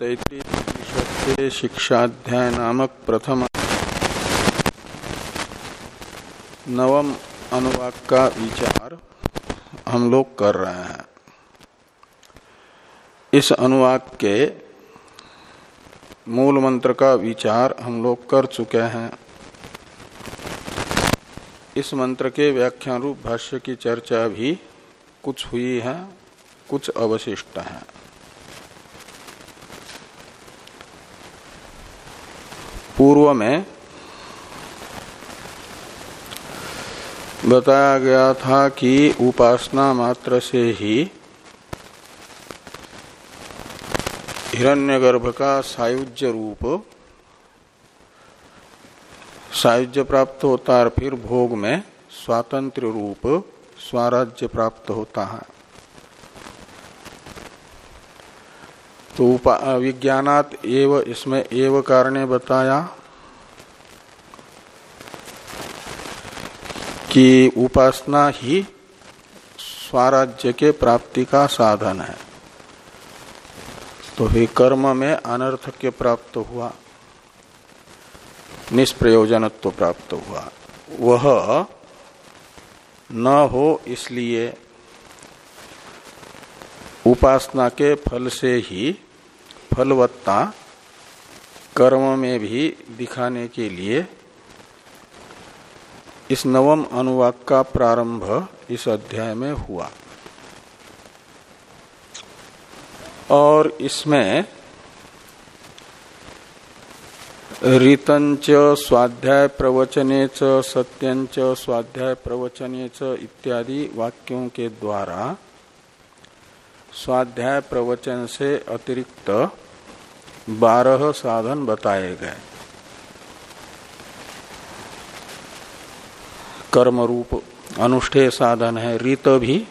तैतृय शिक्षाध्याय नामक प्रथम नवम अनुवाक का विचार हम लोग कर रहे हैं। इस अनुवाक के मूल मंत्र का विचार हम लोग कर चुके हैं। इस मंत्र के व्याख्यान रूप भाष्य की चर्चा भी कुछ हुई है, कुछ अवशिष्ट है। पूर्व में बताया गया था कि उपासना मात्र से ही हिरण्यगर्भ का सायुज्य रूप, सायुज्य प्राप्त होता है फिर भोग में स्वातंत्र रूप, स्वराज्य प्राप्त होता है। तो विज्ञानात एव, इसमें एव कारण बताया कि उपासना ही स्वराज्य के प्राप्ति का साधन है। तो फिर कर्म में अनर्थक्य प्राप्त हुआ, निष्प्रयोजनत्व प्राप्त हुआ। वह न हो इसलिए उपासना के फल से ही फलवत्ता कर्म में भी दिखाने के लिए इस नवम अनुवाक का प्रारंभ इस अध्याय में हुआ। और इसमें रीतंच स्वाध्याय प्रवचने च सत्यंच स्वाध्याय प्रवचने च इत्यादि वाक्यों के द्वारा स्वाध्याय प्रवचन से अतिरिक्त बारह साधन बताए गए। कर्म रूप अनुष्ठेय साधन है, रीत भी,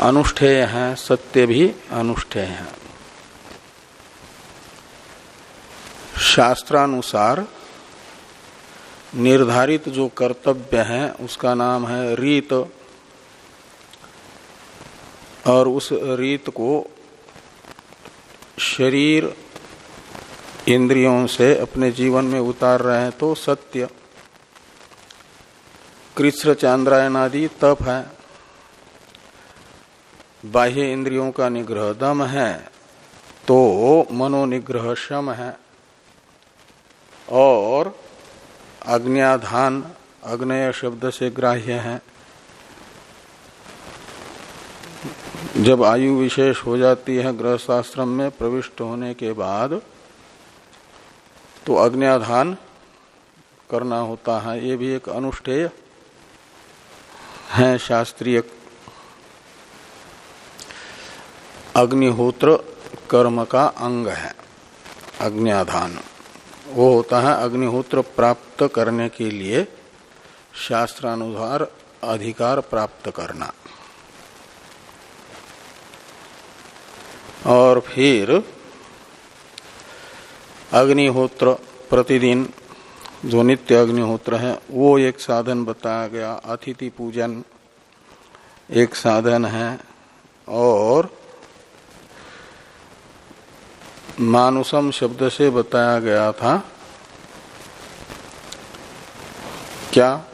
अनुष्ठेय है, सत्य भी, अनुष्ठेय है। शास्त्रानुसार निर्धारित जो कर्तव्य है, उसका नाम है रीत। और उस रीत को शरीर इंद्रियों से अपने जीवन में उतार रहे हैं तो सत्य। कृष्ण चांद्रायन आदि तप है। बाह्य इंद्रियों का निग्रह दम है तो मनोनिग्रह शम है। और अग्नियाधान, अग्नय शब्द से ग्राह्य है। जब आयु विशेष हो जाती है गृहस्थाश्रम में प्रविष्ट होने के बाद तो अग्नियाधान करना होता है। ये भी एक अनुष्ठेय है शास्त्रीय अग्निहोत्र कर्म का अंग है, अग्नियाधान। वो होता है अग्निहोत्र प्राप्त करने के लिए शास्त्रानुसार अधिकार प्राप्त करना। और फिर अग्निहोत्र प्रतिदिन जो नित्य अग्निहोत्र है, वो एक साधन बताया गया, अतिथि पूजन एक साधन है, और मानुसम शब्द से बताया गया था, क्या?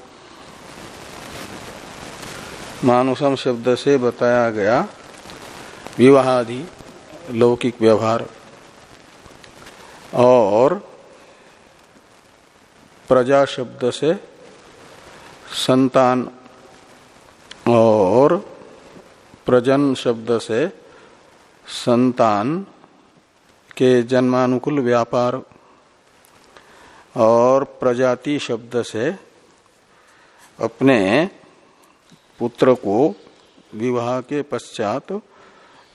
मानुसम शब्द से बताया गया, विवाहादि लौकिक व्यवहार। और प्रजा शब्द से संतान और प्रजन शब्द से संतान के जन्मानुकूल व्यापार और प्रजाति शब्द से अपने पुत्र को विवाह के पश्चात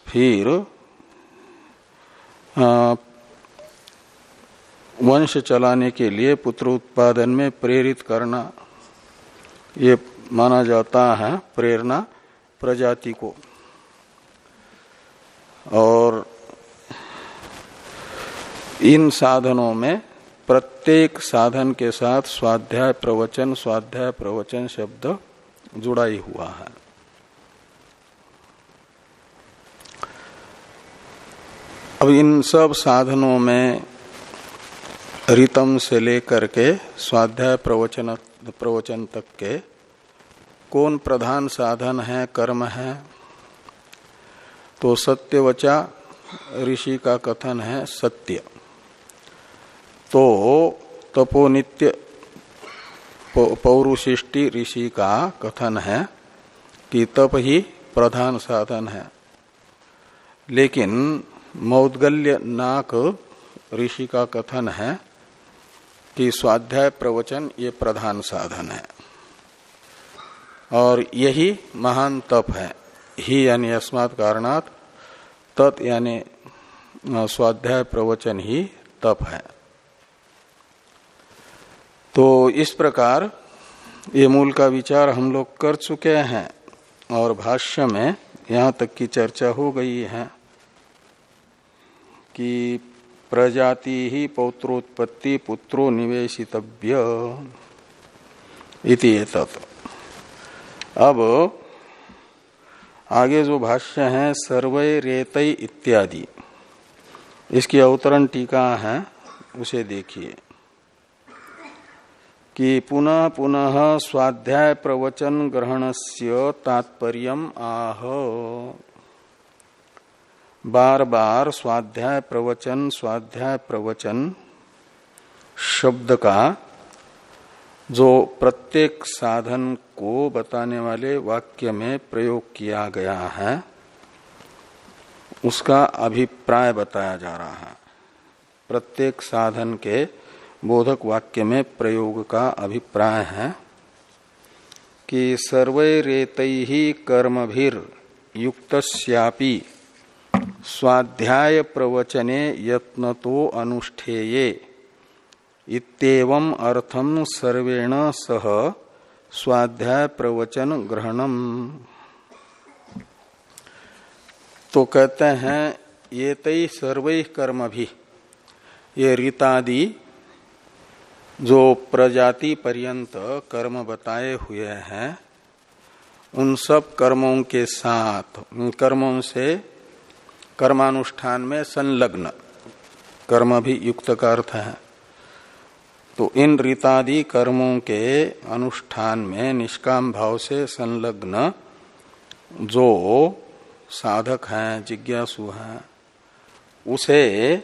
फिर वंश चलाने के लिए पुत्र उत्पादन में प्रेरित करना, ये माना जाता है प्रेरणा प्रजाति को। और इन साधनों में प्रत्येक साधन के साथ स्वाध्याय प्रवचन स्वाध्याय प्रवचन शब्द जुड़ा ही हुआ है। अब इन सब साधनों में रितम से लेकर के स्वाध्याय प्रवचन प्रवचन तक के कौन प्रधान साधन है, कर्म है? तो सत्यवचा ऋषि का कथन है सत्य। तो तपोनित्य पौरुशिष्टि ऋषि का कथन है कि तप ही प्रधान साधन है। लेकिन मौदगल्य नाक ऋषि का कथन है कि स्वाध्याय प्रवचन ये प्रधान साधन है। और यही महान तप है। ही यानी अस्मात् कारणात तत् यानी स्वाध्याय प्रवचन ही तप है। तो इस प्रकार ये मूल का विचार हम लोग कर चुके हैं और भाष्य में यहाँ तक की चर्चा हो गई है। कि प्रजाति ही पौत्रोत्पत्ति पुत्रो निवेशितव्य अब आगे जो भाष्य है सर्वय रेतई इत्यादि। इसकी अवतरण टीका है, उसे देखिए। कि पुनः पुनः स्वाध्याय प्रवचन ग्रहण से तात्पर्य आह। बार बार स्वाध्याय प्रवचन स्वाध्याय प्रवचन शब्द का जो प्रत्येक साधन को बताने वाले वाक्य में प्रयोग किया गया है, उसका अभिप्राय बताया जा रहा है। प्रत्येक साधन के बोधक वाक्य में प्रयोग का अभिप्राय है कि सर्वैरेत ही कर्मभिर युक्त स्वाध्याय प्रवचने यत्न तो अनुष्ठेये। इतम अर्थम सर्वेण सह स्वाध्याय प्रवचन ग्रहणम। तो कहते हैं, ये तई सर्व कर्म भी ये रीतादि जो प्रजाति पर्यंत कर्म बताए हुए हैं, उन सब कर्मों के साथ कर्मों से कर्मानुष्ठान में संलग्न। कर्म भी युक्त का अर्थ है। तो इन रीतादि कर्मों के अनुष्ठान में निष्काम भाव से संलग्न जो साधक हैं, जिज्ञासु हैं, उसे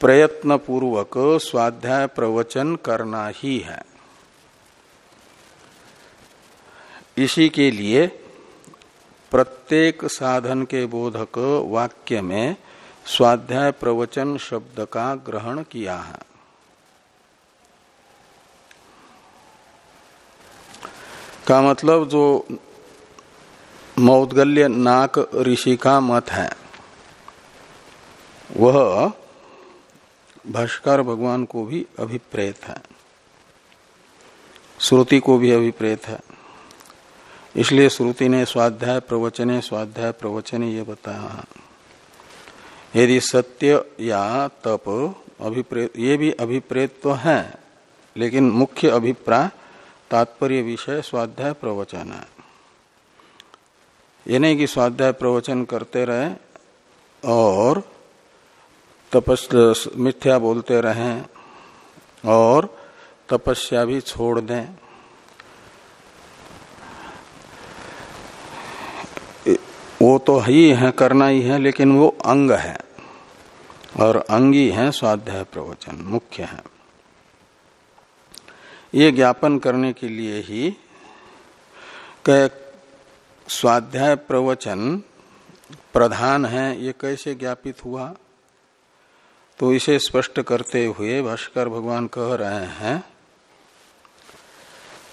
प्रयत्न पूर्वक स्वाध्याय प्रवचन करना ही है। इसी के लिए प्रत्येक साधन के बोधक वाक्य में स्वाध्याय प्रवचन शब्द का ग्रहण किया है। का मतलब जो मौदगल्य नाक ऋषि का मत है, वह भाष्कर भगवान को भी अभिप्रेत है, श्रुति को भी अभिप्रेत है। इसलिए श्रुति ने स्वाध्याय प्रवचने स्वाध्याय प्रवचने ये बताया। यदि सत्य या तप अभिप्रेत ये भी अभिप्रेत तो है, लेकिन मुख्य अभिप्राय तात्पर्य विषय स्वाध्याय प्रवचन है। ये नहीं कि स्वाध्याय प्रवचन करते रहे और तपस मिथ्या बोलते रहें और तपस्या भी छोड़ दें। तो ही है, करना ही है, लेकिन वो अंग है। और अंगी है, स्वाध्याय प्रवचन, मुख्य है। ये ज्ञापन करने के लिए ही स्वाध्याय प्रवचन प्रधान है, ये कैसे ज्ञापित हुआ? तो इसे स्पष्ट करते हुए भाष्कर भगवान कह रहे हैं,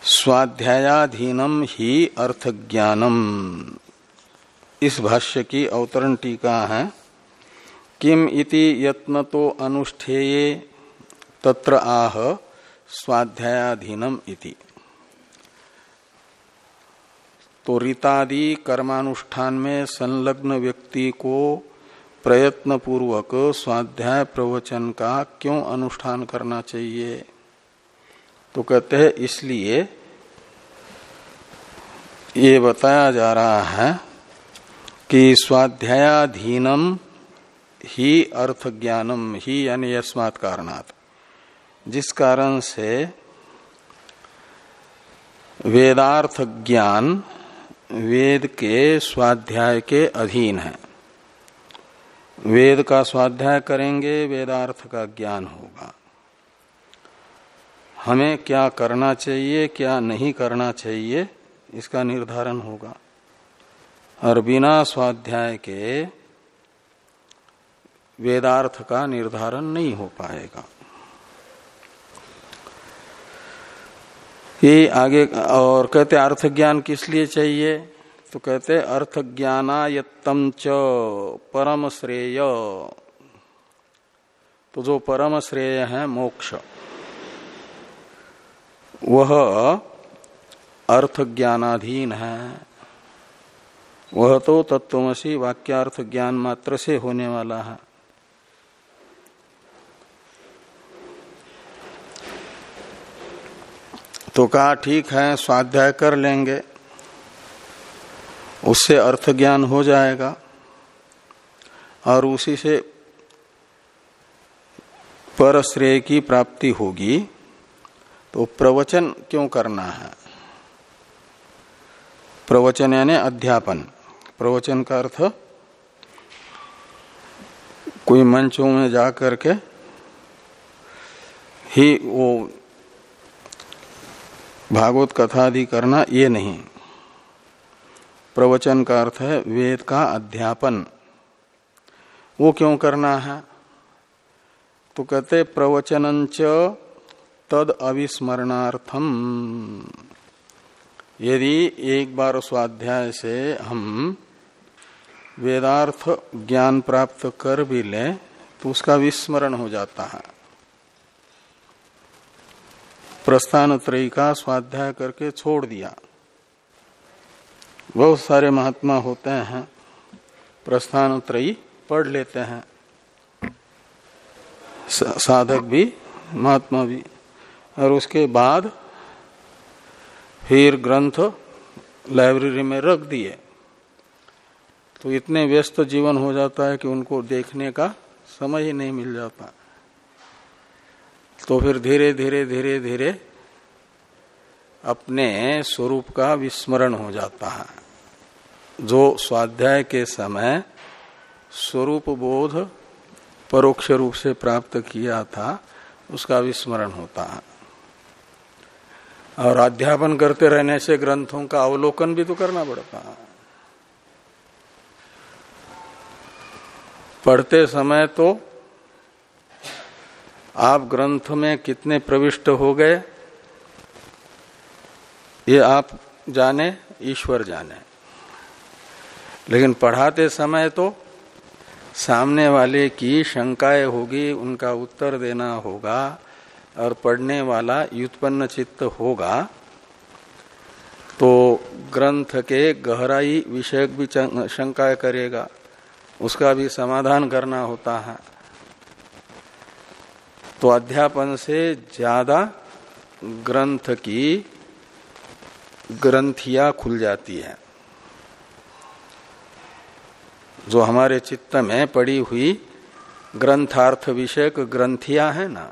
स्वाध्यायाधीनम ही अर्थ ज्ञानम इस भाष्य की अवतरण टीका है। किम इति यत्न तो अनुष्ठेय तत्र आह स्वाध्यायाधीनम इति। तो रीतादि कर्मानुष्ठान में संलग्न व्यक्ति को प्रयत्न पूर्वक स्वाध्याय प्रवचन का क्यों अनुष्ठान करना चाहिए? तो कहते हैं, इसलिए ये बताया जा रहा है कि स्वाध्यायाधीनम ही अर्थ ज्ञानम ही यानी यस्मात् कारणात। जिस कारण से वेदार्थ ज्ञान वेद के स्वाध्याय के अधीन है। वेद का स्वाध्याय करेंगे, वेदार्थ का ज्ञान होगा। हमें क्या करना चाहिए, क्या नहीं करना चाहिए, इसका निर्धारण होगा। और बिना स्वाध्याय के वेदार्थ का निर्धारण नहीं हो पाएगा। ये आगे और कहते, अर्थ ज्ञान किस लिए चाहिए? तो कहते, अर्थ ज्ञानायत्तम च परम श्रेय। तो जो परम श्रेय है, मोक्ष। वह अर्थ ज्ञानाधीन है। वह तो तत्वमसी वाक्यार्थ ज्ञान मात्र से होने वाला है। तो कहा, ठीक है, स्वाध्याय कर लेंगे। उससे अर्थ ज्ञान हो जाएगा और उसी से पर श्रेय की प्राप्ति होगी। तो प्रवचन क्यों करना है? प्रवचन यानी अध्यापन। प्रवचन का अर्थ? कोई मंचों में जा करके ही वो भागवत कथा आदि करना ये नहीं। प्रवचन का अर्थ है वेद का अध्यापन। वो क्यों करना है? तो कहते, प्रवचनंच तद अविस्मरणार्थम। यदि एक बार स्वाध्याय से हम वेदार्थ ज्ञान प्राप्त कर भी लें तो उसका विस्मरण हो जाता है। प्रस्थान त्रयी का स्वाध्याय करके छोड़ दिया। बहुत सारे महात्मा होते हैं, प्रस्थान त्रयी पढ़ लेते हैं। साधक भी, महात्मा भी। और उसके बाद फिर ग्रंथ लाइब्रेरी में रख दिए। तो इतने व्यस्त जीवन हो जाता है कि उनको देखने का समय ही नहीं मिल जाता। तो फिर धीरे धीरे धीरे धीरे अपने स्वरूप का विस्मरण हो जाता है। जो स्वाध्याय के समय स्वरूप बोध परोक्ष रूप से प्राप्त किया था, उसका विस्मरण होता है। और अध्यापन करते रहने से ग्रंथों का अवलोकन भी तो करना पड़ता है। पढ़ते समय तो आप ग्रंथ में कितने प्रविष्ट हो गए? ये आप जाने, ईश्वर जाने। लेकिन पढ़ाते समय तो सामने वाले की शंकाएँ होगी, उनका उत्तर देना होगा और पढ़ने वाला युत्पन्न चित्त होगा। तो ग्रंथ के गहराई विषयक भी शंका करेगा। उसका भी समाधान करना होता है। तो अध्यापन से ज़्यादा ग्रंथ की ग्रंथिया खुल जाती है। जो हमारे चित्त में पड़ी हुई ग्रंथार्थ विषयक ग्रंथिया है ना,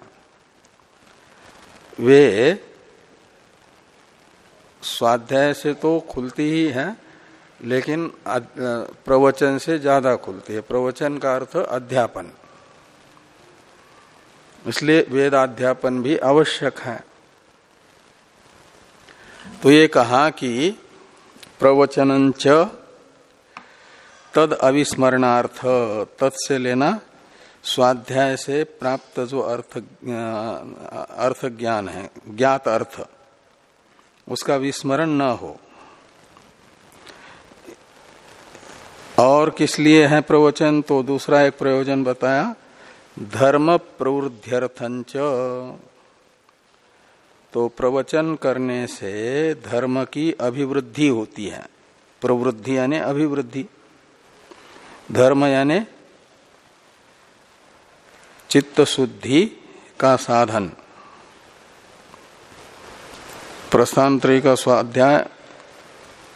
वे स्वाध्याय से तो खुलती ही है लेकिन प्रवचन से ज़्यादा खुलती है। प्रवचन का अर्थ अध्यापन। इसलिए वेदाध्यापन भी आवश्यक है। तो ये कहा कि प्रवचन च तद अविस्मरणार्थ तत्से लेना स्वाध्याय से प्राप्त जो अर्थ अर्थ ज्ञान है, ज्ञात अर्थ, उसका विस्मरण न हो। और किस लिए है प्रवचन? तो दूसरा एक प्रयोजन बताया। धर्म प्रवृद्ध्यर्थंच। तो प्रवचन करने से धर्म की अभिवृद्धि होती है। प्रवृद्धि यानी अभिवृद्धि। धर्म यानी चित्त शुद्धि का साधन। प्रस्थानत्री का स्वाध्याय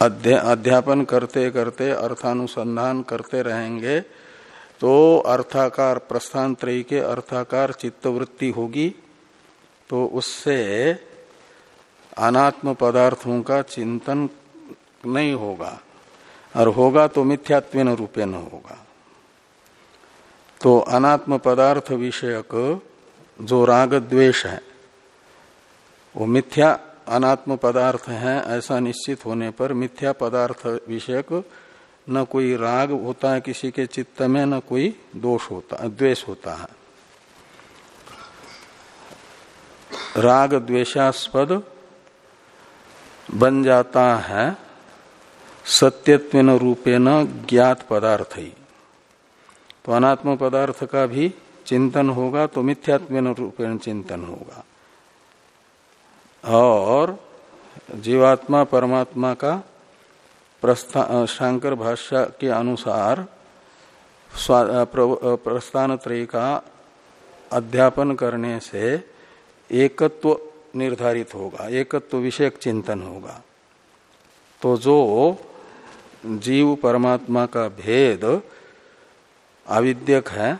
अध्यापन करते करते, अर्थानुसंधान करते रहेंगे तो अर्थाकार प्रस्थान त्रयी के अर्थाकार चित्तवृत्ति होगी। तो उससे अनात्म पदार्थों का चिंतन नहीं होगा, और होगा तो मिथ्यात्व रूपेण होगा। तो अनात्म पदार्थ विषयक जो राग द्वेष है, वो मिथ्या अनात्म पदार्थ है, ऐसा निश्चित होने पर मिथ्या पदार्थ विषयक न कोई राग होता है किसी के चित्त में, न कोई दोष होता, द्वेष होता है। राग द्वेषास्पद बन जाता है सत्यत्व रूपेण ज्ञात पदार्थ ही। तो अनात्म पदार्थ का भी चिंतन होगा तो मिथ्यात्व रूपेण चिंतन होगा। और जीवात्मा परमात्मा का शांकर भाष्य के अनुसार प्रस्थान त्रय का अध्यापन करने से एकत्व निर्धारित होगा, एकत्व विषयक चिंतन होगा। तो जो जीव परमात्मा का भेद आविद्यक है,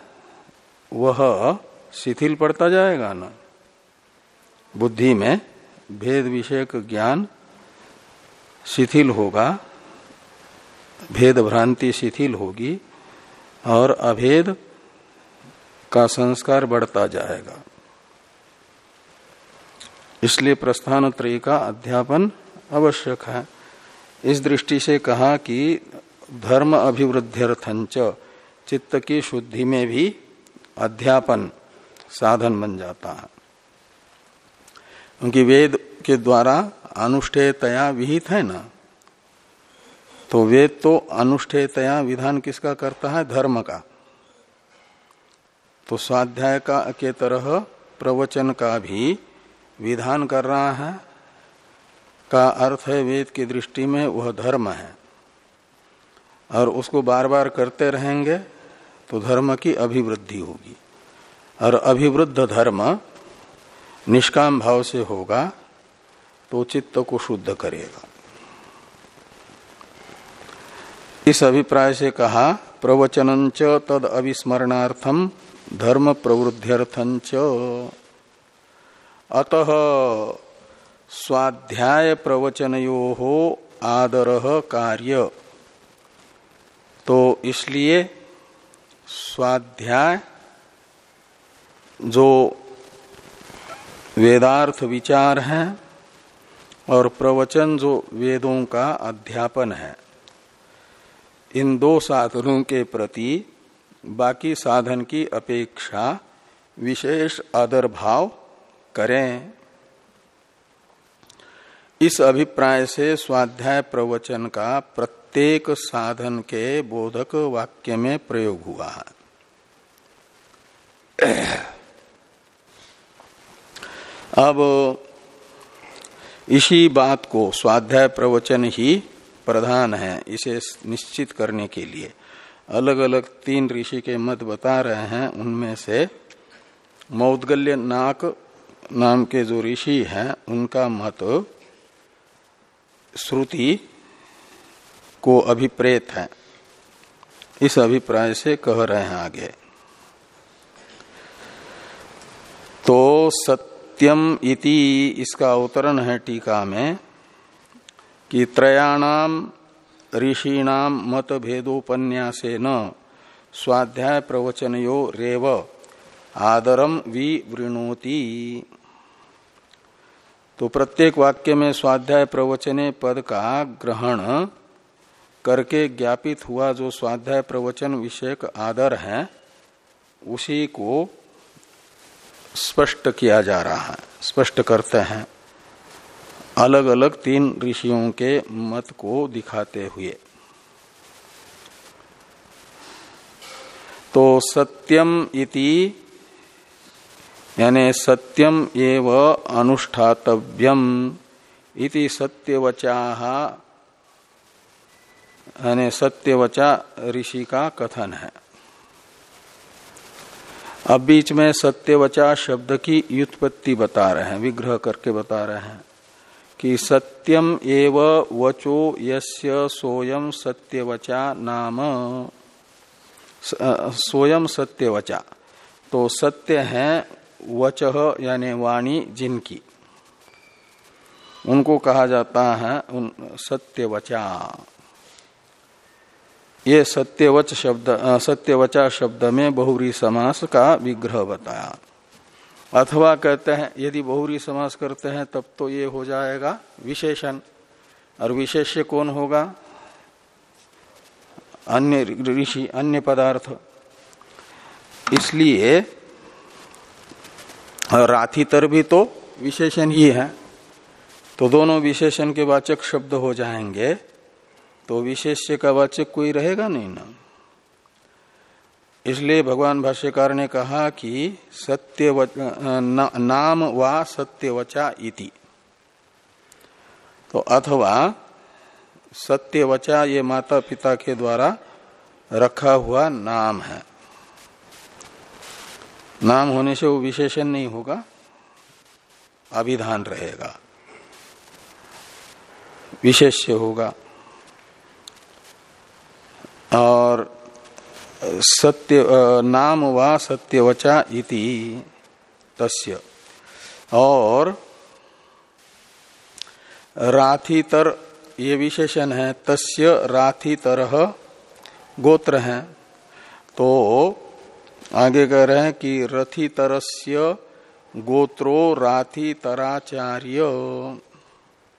वह शिथिल पड़ता जाएगा ना। बुद्धि में भेद विषयक ज्ञान शिथिल होगा, भेद भ्रांति शिथिल होगी और अभेद का संस्कार बढ़ता जाएगा। इसलिए प्रस्थान त्रय का अध्यापन आवश्यक है। इस दृष्टि से कहा कि धर्म अभिवृद्ध्यर्थंच चित्त की शुद्धि में भी अध्यापन साधन बन जाता है। क्योंकि वेद के द्वारा अनुष्ठेयतया विहित है ना? तो वेद तो अनुष्ठेयतया विधान किसका करता है? धर्म का। तो स्वाध्याय का के तरह प्रवचन का भी विधान कर रहा है। का अर्थ है वेद की दृष्टि में वह धर्म है। और उसको बार बार करते रहेंगे तो धर्म की अभिवृद्धि होगी। और अभिवृद्ध धर्म निष्काम भाव से होगा तो चित्त को शुद्ध करेगा। इस अभिप्राय से कहा, प्रवचन च तद अविस्मरणार्थम धर्म प्रवृद्ध्यर्थंच अतः स्वाध्याय प्रवचनयो हो आदर कार्य। तो इसलिए स्वाध्याय जो वेदार्थ विचार है और प्रवचन जो वेदों का अध्यापन है। इन दो साधनों के प्रति बाकी साधन की अपेक्षा विशेष आदर भाव करें। इस अभिप्राय से स्वाध्याय प्रवचन का प्रत्येक साधन के बोधक वाक्य में प्रयोग हुआ है। अब इसी बात को स्वाध्याय प्रवचन ही प्रधान है, इसे निश्चित करने के लिए। अलग अलग तीन ऋषि के मत बता रहे हैं, उनमें से मौदगल्य नाक नाम के जो ऋषि हैं, उनका मत श्रुति को अभिप्रेत है। इस अभिप्राय से कह रहे हैं आगे। तो सत्य सत्यम इति इसका अवतरण है टीका में कि त्रयाणाम, ऋषिणाम मत भेदोपन्यासे न स्वाध्याय प्रवचनयो रेव आदरम विवृणोति। तो प्रत्येक वाक्य में स्वाध्याय प्रवचने पद का ग्रहण करके ज्ञापित हुआ जो स्वाध्याय प्रवचन विषयक आदर है, उसी को स्पष्ट किया जा रहा है, स्पष्ट करते हैं। अलग अलग तीन ऋषियों के मत को दिखाते हुए। तो सत्यम इति, यानी सत्यम एव अनुष्ठातव्यम इति सत्यवचा, यानी सत्यवचा ऋषि का कथन है। अब बीच में सत्यवचा शब्द की युत्पत्ति बता रहे हैं, विग्रह करके बता रहे हैं कि सत्यम एव वचो यस्य सोयम सत्यवचा नाम। स्वयं सत्य वचा तो सत्य है वच यानी वाणी जिनकी। उनको कहा जाता है उन सत्यवचा। ये सत्यवच शब्द सत्यवचा शब्द में बहुरी समास का विग्रह बताया। अथवा कहते हैं, यदि बहुरी समास करते हैं, तब तो ये हो जाएगा विशेषण। और विशेष्य कौन होगा? अन्य ऋषि, अन्य पदार्थ। इसलिए राथितर भी तो विशेषण ही है। तो दोनों विशेषण के वाचक शब्द हो जाएँगे। तो विशेष्य का वाचक कोई रहेगा नहीं ना। इसलिए भगवान भाष्यकार ने कहा कि सत्य न, नाम वा सत्यवचा इति। तो अथवा सत्यवचा ये माता पिता के द्वारा रखा हुआ नाम है। नाम होने से वो विशेषण नहीं होगा अभिधान रहेगा। विशेष्य होगा। और सत्य नाम वा सत्यवचा इति तस्य। और राथितर, ये विशेषण है, तस्य राथितर गोत्र है। तो आगे कह रहे हैं कि रथितरस्य गोत्रो राथितराचार्य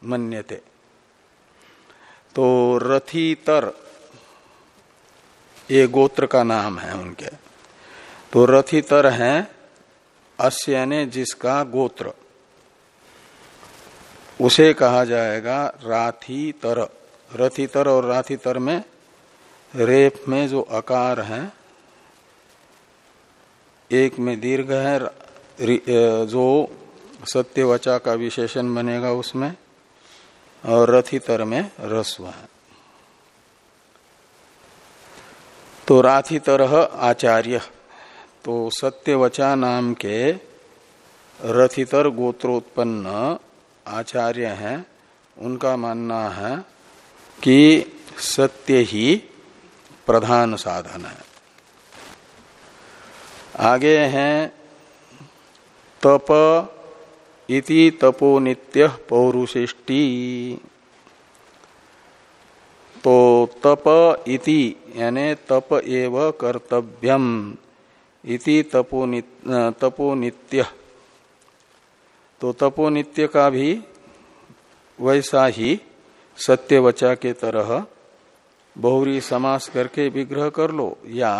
मन्यते। तो रथितर ये गोत्र का नाम है उनके। तो रथितर है अस्य जिसका गोत्र। उसे कहा जाएगा राथितर रथितर और राथितर में रेप में जो आकार है, एक में दीर्घ है जो सत्यवचा का विशेषण बनेगा उसमें, और रथितर में रस्व है। तो राथितर आचार्य। तो सत्यवचा नाम के रथितर गोत्रोत्पन्न आचार्य हैं। उनका मानना है कि सत्य ही प्रधान साधन है। आगे हैं, तप इति तपो नित्य पौरुषिष्टि। तो तप इति यानी तप एव कर्तव्यम इति तपो नित्य, तपो नित्य तो तपो नित्य का भी वैसा ही सत्यवचा के तरह बहुरी समास करके विग्रह कर लो या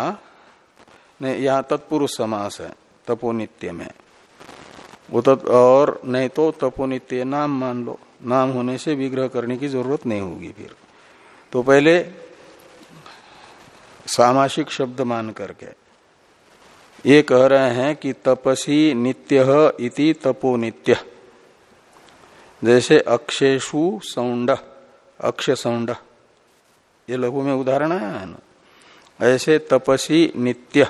नहीं यहाँ तत्पुरुष समास है तपोनित्य में। वो तत् और नहीं तो तपोनित्य नाम मान लो। नाम होने से विग्रह करने की ज़रूरत नहीं होगी फिर। तो पहले सामासिक शब्द मान करके। ये कह रहे हैं कि तपसी नित्य इति तपो नित्य जैसे अक्षेशु सौंड, अक्ष सौंड। ये लघु में उदाहरण है ना? ऐसे तपसी नित्य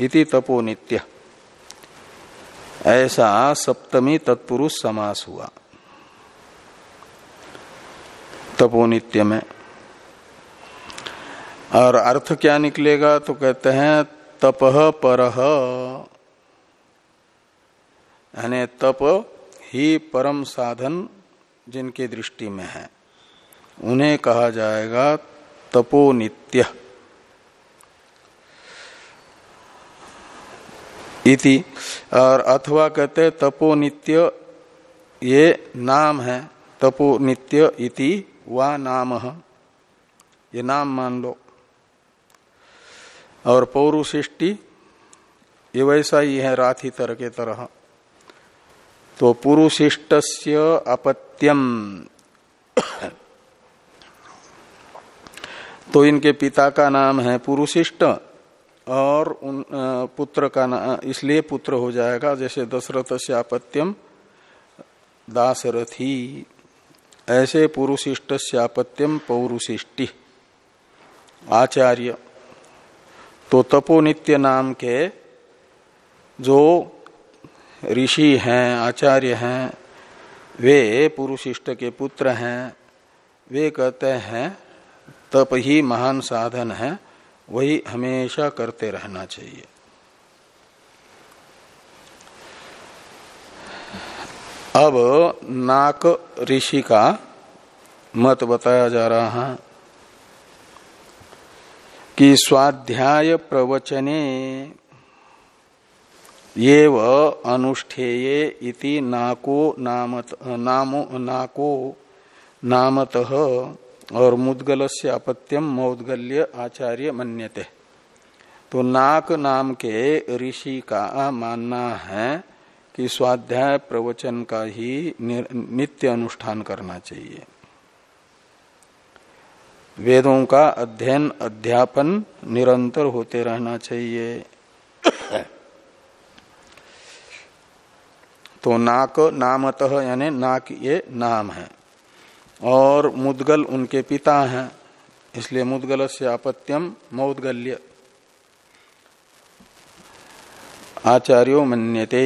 इति तपो नित्य ऐसा सप्तमी तत्पुरुष समास हुआ। तपोनित्य में और अर्थ क्या निकलेगा? तो कहते हैं तपह पर। तप ही परम साधन जिनके दृष्टि में है। उन्हें कहा जाएगा तपोनित्य इति। और अथवा कहते तपो नित्य, ये नाम है। तपो नित्य इति वा नाम। ये नाम मान लो। और पौरुशिष्टि ये वैसा ही है राथी तर के तरह। तो पुरुषिष्ट अपत्यम। तो इनके पिता का नाम है पुरुषिष्ट और उन पुत्र का नाम इसलिए पुत्र हो जाएगा, जैसे दशरथ से अपत्यम दासरथी ऐसे पुरुषिष्ट अपत्यम पौरुषिष्टि। आचार्य। तो तपोनित्य नाम के जो ऋषि हैं, आचार्य हैं, वे पुरुषिष्ट के पुत्र हैं, वे कहते हैं, तप ही महान साधन है, वही हमेशा करते रहना चाहिए। अब नाक ऋषि का मत बताया जा रहा है। कि स्वाध्याय प्रवचने ये अनुष्ठेये इति नाको नामत, नामो, नाको, नामत और मुद्गल से अपत्यम मौदगल्य आचार्य मन्यते। तो नाक नाम के ऋषि का मानना है कि स्वाध्याय प्रवचन का ही नित्य अनुष्ठान करना चाहिए। वेदों का अध्ययन, अध्यापन निरंतर होते रहना चाहिए। तो नाक, नामतः यानी नाक ये नाम है। और मुदगल उनके पिता हैं, इसलिए मुदगल से आपत्यम मौदगल्य। आचार्यो मन्यते।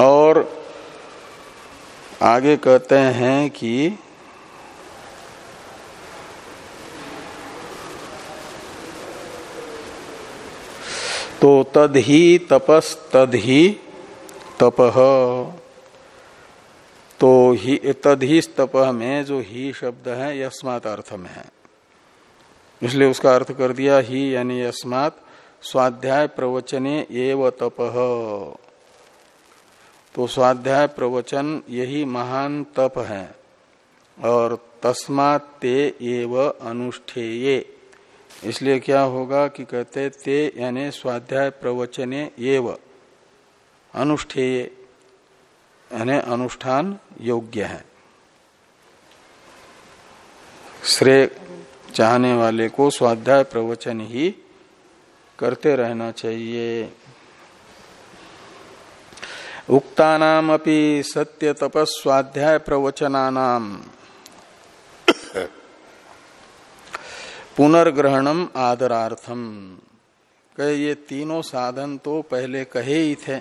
और आगे कहते हैं कि तो तद ही तपस तद ही तप। तो ही तद ही तप में जो ही शब्द है यस्मात अर्थ में है। इसलिए उसका अर्थ कर दिया, ही यानी यस्मात स्वाध्याय प्रवचने एव तप। तो स्वाध्याय प्रवचन यही महान तप है। और तस्मात ते एव अनुष्ठेये। इसलिए क्या होगा कि कहते ते यानी स्वाध्याय प्रवचने एव अनुष्ठेय, यानी अनुष्ठान योग्य है। श्रेय चाहने वाले को स्वाध्याय प्रवचन ही करते रहना चाहिए। उक्तानाम अपि सत्य तपस्वाध्याय प्रवचनानाम। पुनर्ग्रहणम आदरार्थम। कहे, ये तीनों साधन तो पहले कहे ही थे।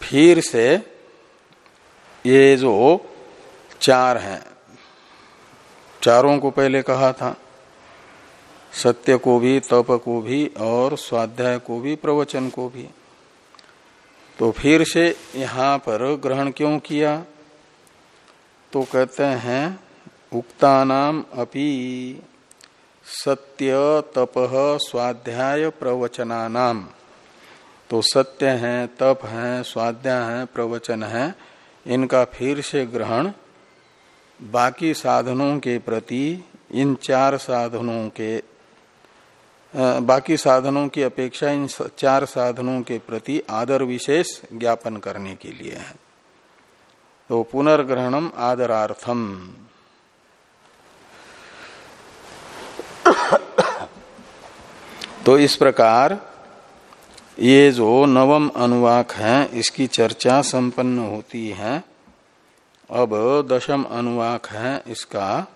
फिर से ये जो चार हैं, चारों को पहले कहा था। सत्य को भी, तप को भी और स्वाध्याय को भी, प्रवचन को भी। तो फिर से यहाँ पर ग्रहण क्यों किया? तो कहते हैं, उक्तानाम अपि सत्य तप स्वाध्याय प्रवचनानाम। तो सत्य है, तप है, स्वाध्याय है, प्रवचन है, इनका फिर से ग्रहण। बाकी साधनों के प्रति इन चार साधनों के बाकी साधनों की अपेक्षा इन चार साधनों के प्रति आदर विशेष ज्ञापन करने के लिए है। तो पुनर्ग्रहणम आदरार्थम। तो इस प्रकार ये जो नवम अनुवाक है, इसकी चर्चा संपन्न होती है। अब दशम अनुवाक है, इसका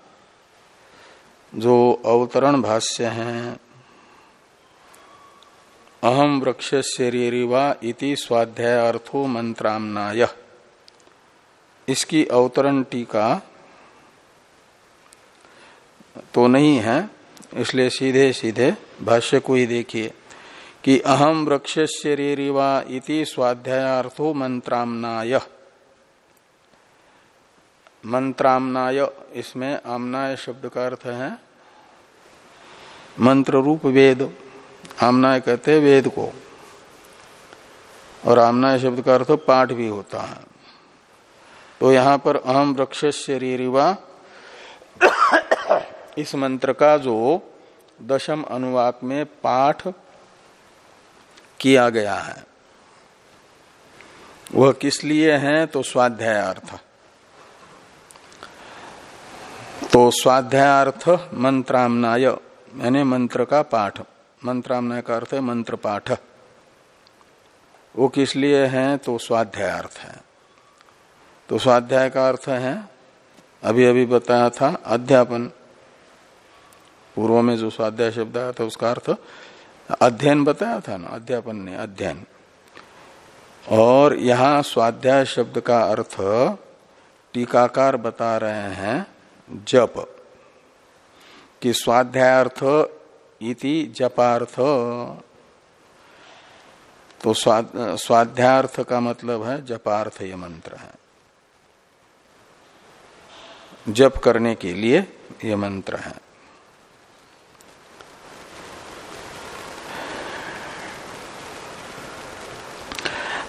जो अवतरण भाष्य है अहम वृक्ष शरीरिवा इति स्वाध्याय अर्थो मंत्रामनाय इसकी अवतरण टीका तो नहीं है, इसलिए सीधे सीधे भाष्य को ही देखिए कि अहम वृक्ष शरीरिवा इति स्वाध्यायार्थो मंत्रामनाय मंत्रामनाय इसमें आमनाय शब्द का अर्थ है मंत्र रूप वेद। आमनाय कहते हैं वेद को। और आमनाय शब्द का अर्थ पाठ भी होता है। तो यहाँ पर अहम वृक्ष शरीरिवा इस मंत्र का जो दशम अनुवाक में पाठ किया गया है। वह किस लिए है? तो स्वाध्याय अर्थ तो स्वाध्याय अर्थ मंत्रामनाय, यानी मंत्र का पाठ। मंत्रामनाय का अर्थ है मंत्र पाठ वो किस लिए है? तो स्वाध्याय अर्थ है। तो स्वाध्याय का अर्थ है अभी अभी बताया था, अध्यापन। पूर्व में जो स्वाध्याय शब्द आया था, उसका अर्थ अध्ययन बताया था ना, अध्यापन ने, अध्ययन। और यहाँ स्वाध्याय शब्द का अर्थ टीकाकार बता रहे हैं, जप। कि स्वाध्यायार्थ इति जपार्थ। तो स्वाध्यार्थ का मतलब है जपार्थ ये मंत्र है। जप करने के लिए ये मंत्र है।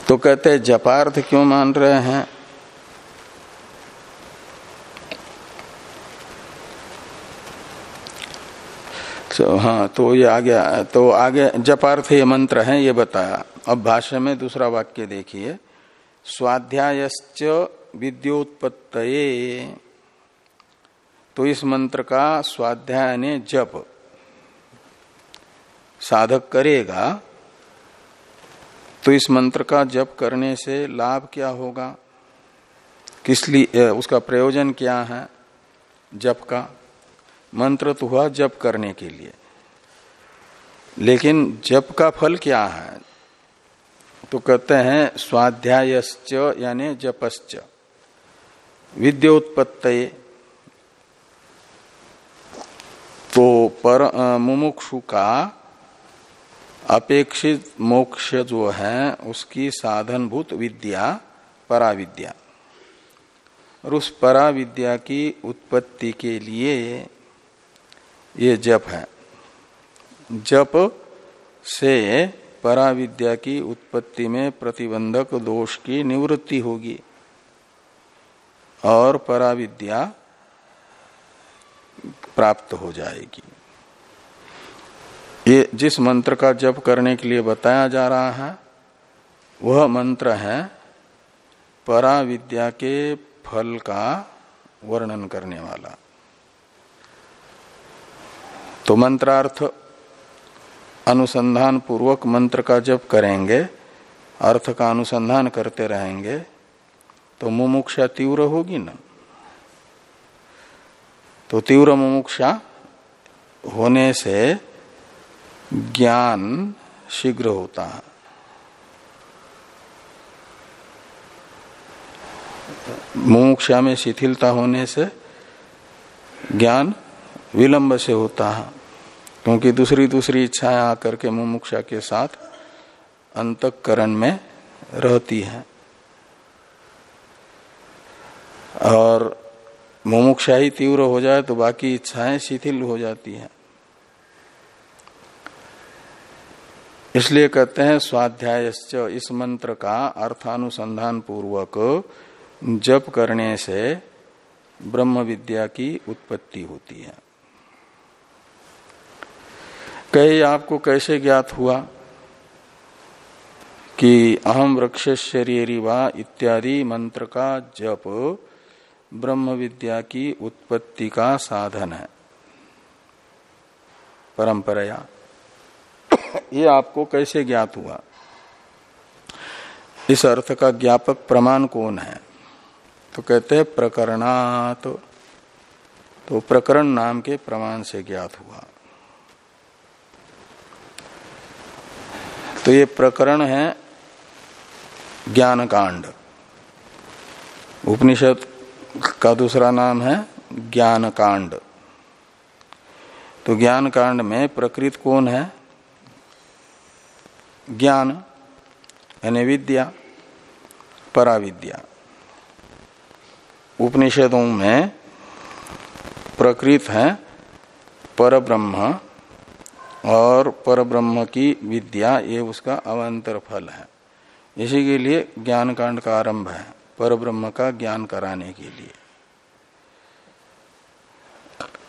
तो कहते हैं, जपार्थ क्यों मान रहे हैं? तो हाँ तो ये आ गया तो आगे जपार्थ ये मंत्र है, ये बताया। अब भाष्य में दूसरा वाक्य देखिए। स्वाध्यायश्च विद्योत्पत्त तो इस मंत्र का स्वाध्याय ने जप। साधक करेगा तो इस मंत्र का जप करने से लाभ क्या होगा? किस लिए, उसका प्रयोजन क्या है जप का? मंत्र तो हुआ जप करने के लिए। लेकिन जप का फल क्या है? तो कहते हैं, स्वाध्यायश्च यानी जपश्च। विद्योत्पत्त तो पर मुमुक्षु का अपेक्षित मोक्ष जो है, उसकी साधनभूत विद्या, पराविद्या। और उस पराविद्या की उत्पत्ति के लिए ये जप है। जप से पराविद्या की उत्पत्ति में प्रतिबंधक दोष की निवृत्ति होगी। और पराविद्या प्राप्त हो जाएगी। ये जिस मंत्र का जप करने के लिए बताया जा रहा है, वह मंत्र है पराविद्या के फल का वर्णन करने वाला। तो मंत्रार्थ अनुसंधान पूर्वक मंत्र का जप करेंगे, अर्थ का अनुसंधान करते रहेंगे तो मुमुक्षा तीव्र होगी ना? तो तीव्र मुमुक्षा होने से ज्ञान शीघ्र होता है। मुमुक्षा में शिथिलता होने से ज्ञान विलंब से होता है, क्योंकि दूसरी दूसरी इच्छाएँ आकर के मुमुक्षा के साथ अंतकरण में रहती है। और मुमुक्षा ही तीव्र हो जाए तो बाकी इच्छाएँ शिथिल हो जाती हैं। इसलिए कहते हैं स्वाध्याय इस मंत्र का अर्थानुसंधान पूर्वक जप करने से ब्रह्म विद्या की उत्पत्ति होती है। कहे, आपको कैसे ज्ञात हुआ कि अहम वृक्ष शरीरी वा इत्यादि मंत्र का जप ब्रह्म विद्या की उत्पत्ति का साधन है? परंपराया। ये आपको कैसे ज्ञात हुआ? इस अर्थ का ज्ञापक प्रमाण कौन है? तो कहते हैं प्रकरणात। तो प्रकरण नाम के प्रमाण से ज्ञात हुआ। तो ये प्रकरण है ज्ञान कांड उपनिषद का दूसरा नाम है ज्ञान कांड तो ज्ञान कांड में प्रकृत कौन है? ज्ञान, यानी विद्या, पराविद्या। उपनिषदों में प्रकृत है पर ब्रह्म और पर ब्रह्म की विद्या, ये उसका अवंतर फल है। इसी के लिए ज्ञान कांड का आरंभ है पर ब्रह्म का ज्ञान कराने के लिए।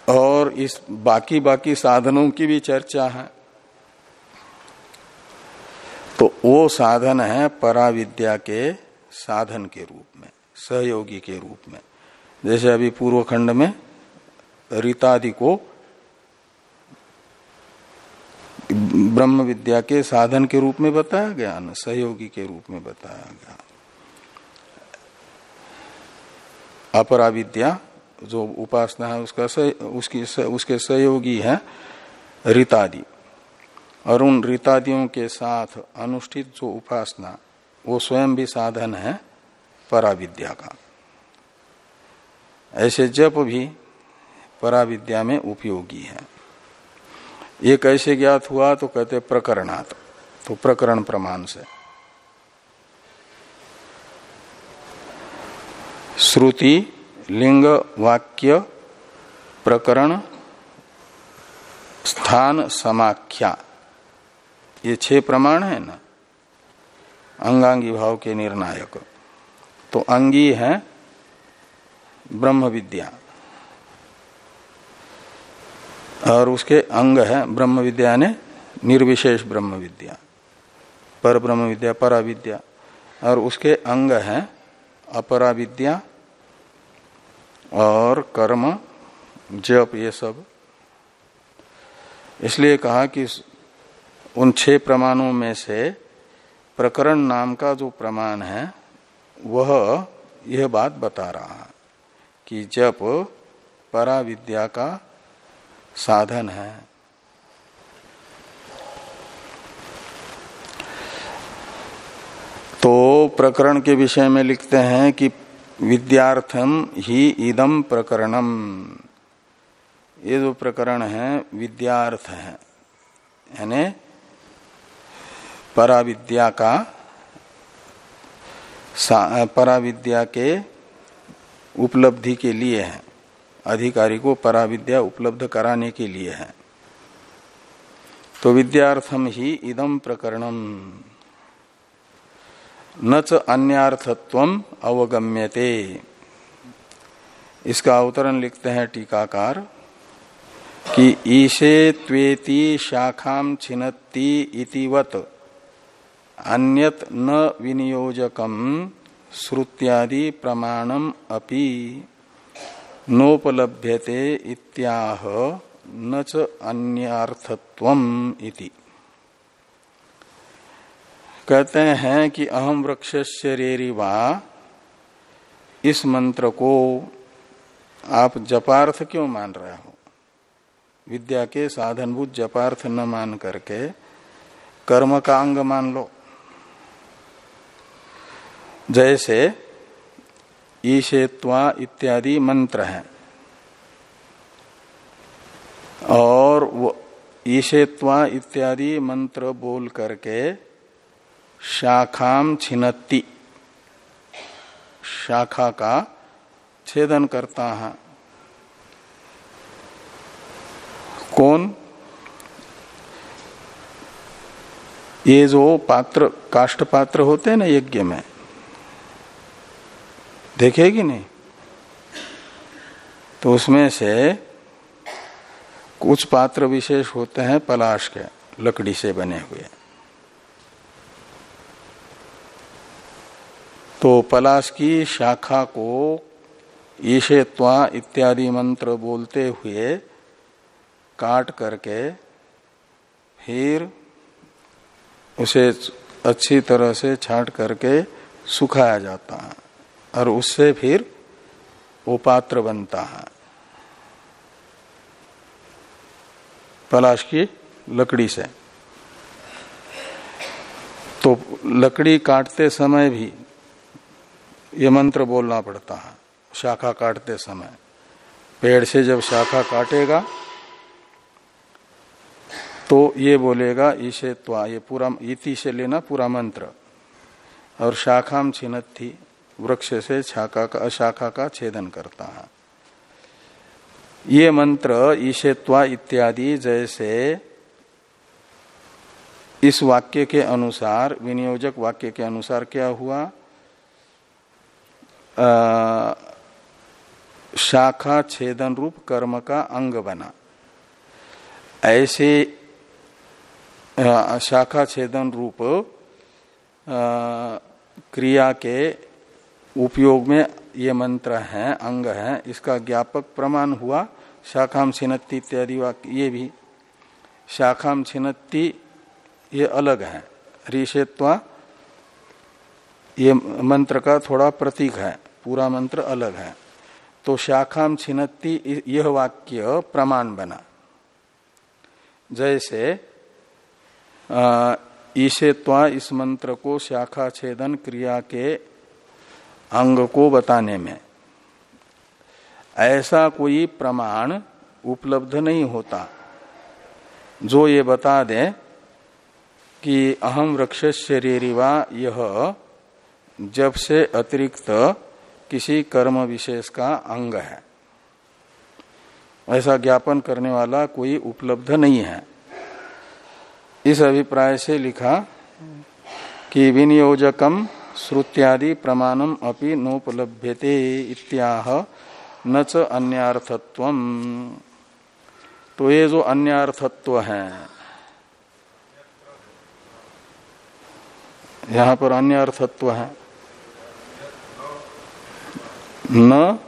और इस बाकी बाकी साधनों की भी चर्चा है। तो वो साधन है पराविद्या के साधन के रूप में, सहयोगी के रूप में। जैसे अभी पूर्व खंड में रीतादि को ब्रह्म विद्या के साधन के रूप में बताया गया न सहयोगी के रूप में बताया गया। अपरा विद्या जो उपासना है उसका सह, उसकी सह, उसके सहयोगी है रीतादि। और उन रीतादियों के साथ अनुष्ठित जो उपासना वो स्वयं भी साधन है पराविद्या का। ऐसे जप भी पराविद्या में उपयोगी है। ये कैसे ज्ञात हुआ तो कहते प्रकरणात्। तो प्रकरण प्रमाण से। श्रुति, लिंग, वाक्य, प्रकरण, स्थान, समाख्या। ये छह प्रमाण है ना? अंगांगी भाव के निर्णायक। तो अंगी है ब्रह्म विद्या और उसके अंग है ब्रह्म विद्या ने निर्विशेष ब्रह्म विद्या पर ब्रह्म विद्या परा विद्या और उसके अंग है अपरा विद्या और कर्म, जप ये सब। इसलिए कहा कि उन छह प्रमाणों में से प्रकरण नाम का जो प्रमाण है, वह यह बात बता रहा है कि जप परा विद्या का साधन है। तो प्रकरण के विषय में लिखते हैं कि विद्यार्थम ही इदम प्रकरणम। ये जो प्रकरण है, विद्यार्थ है, यानी पराविद्या का पराविद्या के उपलब्धि के लिए है। अधिकारी को पराविद्या उपलब्ध कराने के लिए है। तो विद्यार्थम ही इदम प्रकरणम। न च अन्यार्थत्व अवगम्यते। इसका अवतरण लिखते हैं टीकाकार कि ईशे त्वेति शाखा छिन्नति इतिवत। अन्यत न विनियोजकम श्रुत्यादि प्रमाणम अपि। नोपलभ्यते इत्याह न च अन्यार्थत्वम इति। कहते हैं कि अहम वृक्ष रेरिवा, इस मंत्र को आप जपार्थ क्यों मान रहे हो? विद्या के साधनभूत जपार्थ न मान करके कर्म का अंग मान लो। जैसे ईशेत्वा इत्यादि मंत्र हैं। और वो ईशेत्वा इत्यादि मंत्र बोल करके शाखाम छिन्नति शाखा का छेदन करता है। कौन? ये जो पात्र काष्ट पात्र होते हैं ना यज्ञ में देखेगी नहीं? तो उसमें से कुछ पात्र विशेष होते हैं पलाश के, लकड़ी से बने हुए। तो पलाश की शाखा को ईशेत्वा इत्यादि मंत्र बोलते हुए काट करके फिर उसे अच्छी तरह से छाट करके सुखाया जाता है। और उससे फिर वो पात्र बनता है। पलाश की लकड़ी से। तो लकड़ी काटते समय भी ये मंत्र बोलना पड़ता है, शाखा काटते समय। पेड़ से जब शाखा काटेगा तो ये बोलेगा, ईशे त्वा, ये पूरा इति से लेना पूरा मंत्र। और शाखाम छिन्नत थी वृक्ष से शाखा का शाखा का छेदन करता है। ये मंत्र ईशेत्वा इत्यादि जैसे इस वाक्य के अनुसार विनियोजक वाक्य के अनुसार क्या हुआ? आ, शाखा छेदन रूप कर्म का अंग बना। ऐसे आ, शाखा छेदन रूप आ, क्रिया के उपयोग में ये मंत्र है, अंग है, इसका ज्ञापक प्रमाण हुआ, शाखाम छिन्नति इत्यादि वाक्य, ये भी। शाखाम छिन्नति ये अलग है। ऋषेत्वा, ये मंत्र का थोड़ा प्रतीक है, पूरा मंत्र अलग है। तो शाखाम छिन्नति यह वाक्य प्रमाण बना। जैसे ईशेत्वा इस मंत्र को शाखा छेदन क्रिया के अंग को बताने में। ऐसा कोई प्रमाण उपलब्ध नहीं होता। जो ये बता दे कि अहम वृक्ष शरीरिवा यह जब से अतिरिक्त किसी कर्म विशेष का अंग है। ऐसा ज्ञापन करने वाला कोई उपलब्ध नहीं है। इस अभिप्राय से लिखा कि विनियोजकम श्रुत्यादि प्रमाणम अपि नोपलभ्यते इत्याह। न च अन्यार्थत्व तो ये जो अन्यार्थत्व है, यहाँ पर अन्य अर्थत्व है। न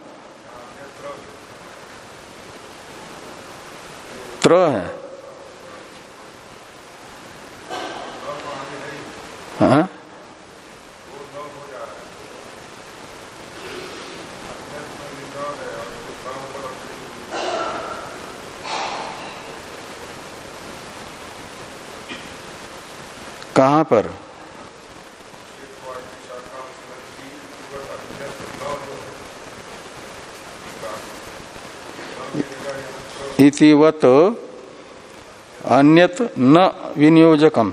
त्र है। हाँ? कहाँ पर? इतिवत अन्यत न विनियोजकम।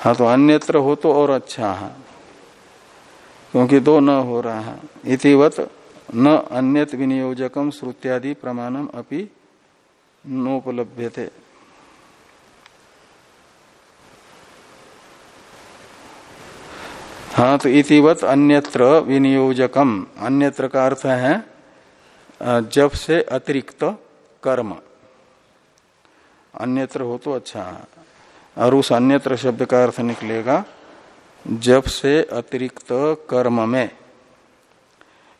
हाँ तो अन्यत्र हो तो और अच्छा है, क्योंकि दो न हो रहा है। इतिवत न अन्यत विनियोजकम, श्रुत्यादि प्रमाणम अपि नोपलभ्य थे हाँ तो इतिवत अन्यत्र विनियोजकम। अन्यत्र का अर्थ है जब से अतिरिक्त कर्म। अन्यत्र हो तो अच्छा। है और उस अन्यत्र शब्द का अर्थ निकलेगा, जब से अतिरिक्त कर्म में।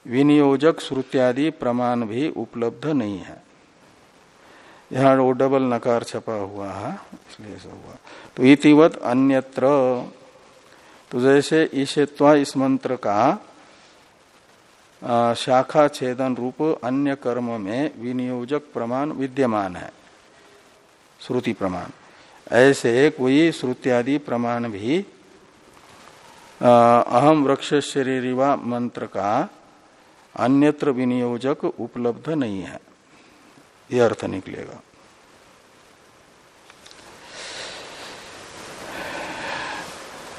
विनियोजक श्रुत्यादि प्रमाण भी उपलब्ध नहीं है। यहाँ वो डबल नकार छपा हुआ है, इसलिए ऐसा हुआ। तो इतिवत अन्यत्र। तो जैसे ईशत्वा इस मंत्र का शाखा छेदन रूप अन्य कर्म में विनियोजक प्रमाण विद्यमान है, श्रुति प्रमाण। ऐसे कोई श्रुत्यादि प्रमाण भी अहम वृक्ष शरीरिवा मंत्र का अन्यत्र विनियोजक उपलब्ध नहीं है। यह अर्थ निकलेगा।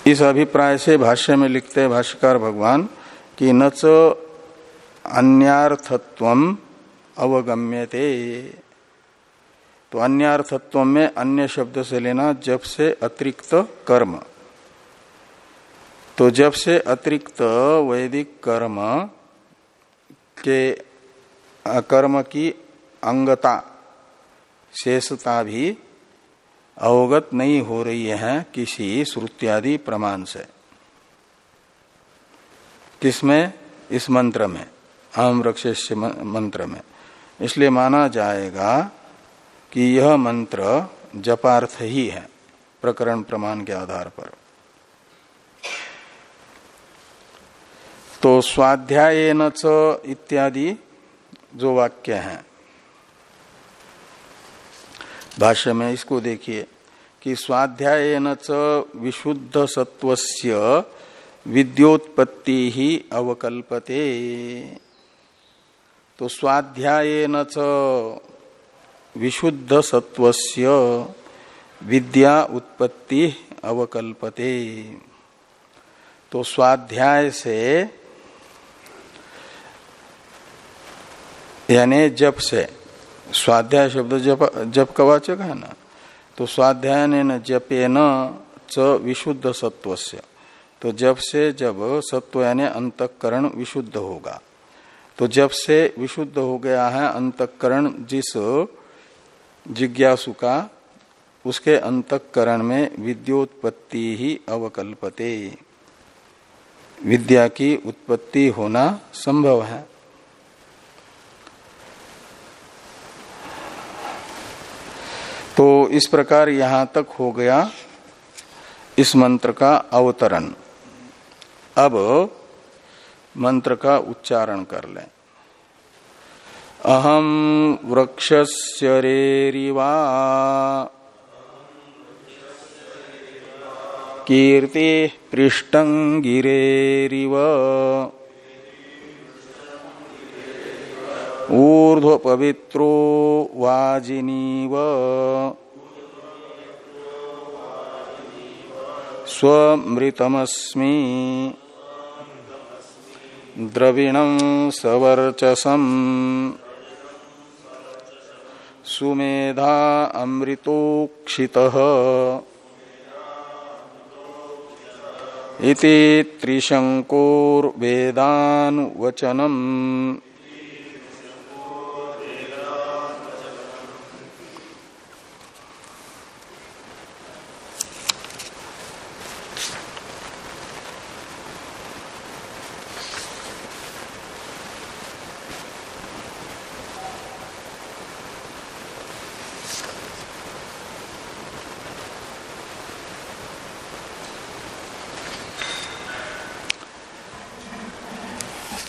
इस अभिप्राय से भाष्य में लिखते हैं भाष्यकार भगवान कि न च अन्यार्थत्व अवगम्यते। तो अन्यार्थत्व में अन्य शब्द से लेना जब से अतिरिक्त कर्म। तो जब से अतिरिक्त वैदिक कर्म के कर्म की अंगता, शेषता भी अवगत नहीं हो रही है किसी श्रुत्यादि प्रमाण से। किसमें? इस मंत्र में आम वृक्ष मंत्र में। इसलिए माना जाएगा कि यह मंत्र जपार्थ ही है, प्रकरण प्रमाण के आधार पर। तो स्वाध्याय न इत्यादि जो वाक्य हैं भाष्य में इसको देखिए कि स्वाध्याय विशुद्ध सत्वस्य विद्योत्पत्ति ही अवकल्पते। तो स्वाध्याय विशुद्ध सत्वस्य विद्या उत्पत्ति अवकल्पते। तो स्वाध्याय से यानी जब से स्वाध्याय शब्द जप जप का वाचक है ना? तो स्वाध्याय न जपे न च विशुद्ध सत्व तो जब से जब सत्व यानी अंतकरण विशुद्ध होगा। तो जब से विशुद्ध हो गया है अंतकरण जिस जिज्ञासु का, उसके अंतकरण में विद्योत्पत्ति ही अवकल्पते। विद्या की उत्पत्ति होना संभव है। तो इस प्रकार यहाँ तक हो गया इस मंत्र का अवतरण। अब मंत्र का उच्चारण कर लें। अहम वृक्षरेरिवा कीर्ति पृष्ठंगिरेरिव ऊर्ध्व पवित्रो वाजिनीव। स्वमृतमस्मि। द्रविणं सवर्चसम् सुमेधा अमृतोक्षितः। इति त्रिशङ्कोर्वेदानुवचनम्